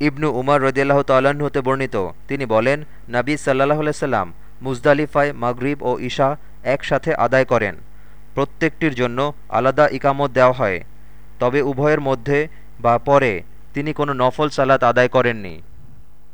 ইবনু উমার রদিয়াল্লাহ তাল্লাহ্ন হতে বর্ণিত। তিনি বলেন, নাবী সাল্লাহ সাল্লাম মুজদালিফায় মাগরিব ও ঈশা একসাথে আদায় করেন। প্রত্যেকটির জন্য আলাদা ইকামত দেওয়া হয়। তবে উভয়ের মধ্যে বা পরে তিনি কোনো নফল সালাত আদায় করেননি।